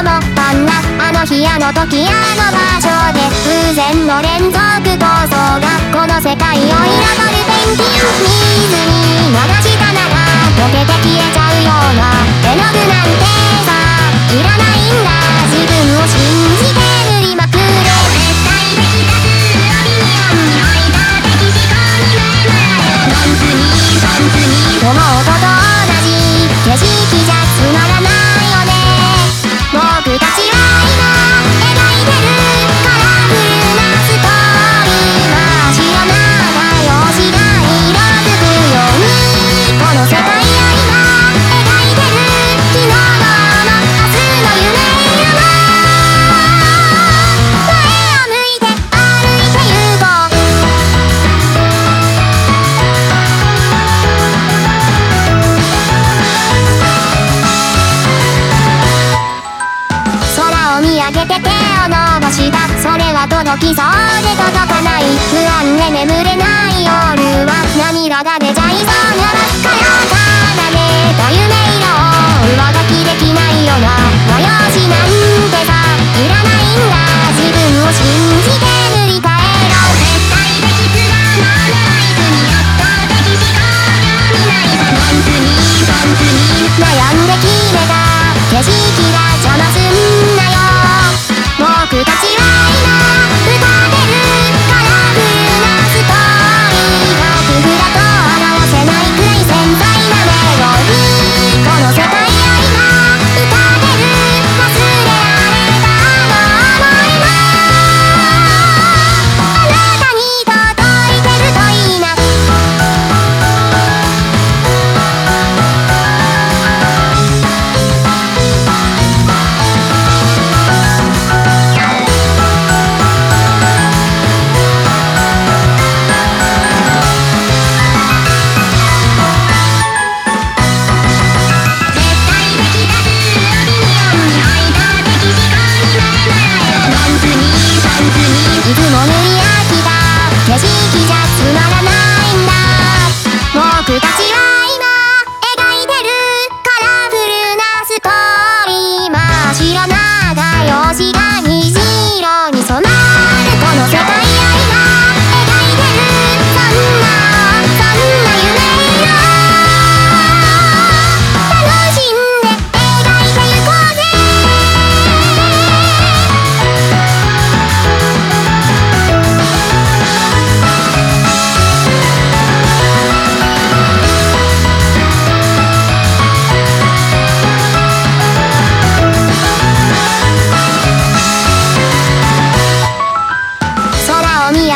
思っんなあの日あの時あの場所で偶然の連続構造がこの世界。を見上げて手を伸ばした。それは届きそうで届かない。不安で眠れない夜は涙が出ちゃいそうな真っ赤な。奏でた夢色を上書きできないような模様紙なんてさいらないんだ。自分を信じて塗り替えろ。絶対的プラマネライズに圧倒的思考興味ない。ぞノンスにソンスに悩んで決めた。景色が僕たちは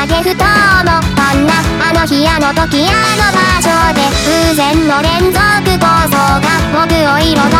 空を見上げふと思ったんなあの日あの時あの場所で偶然の連続構造が僕を彩る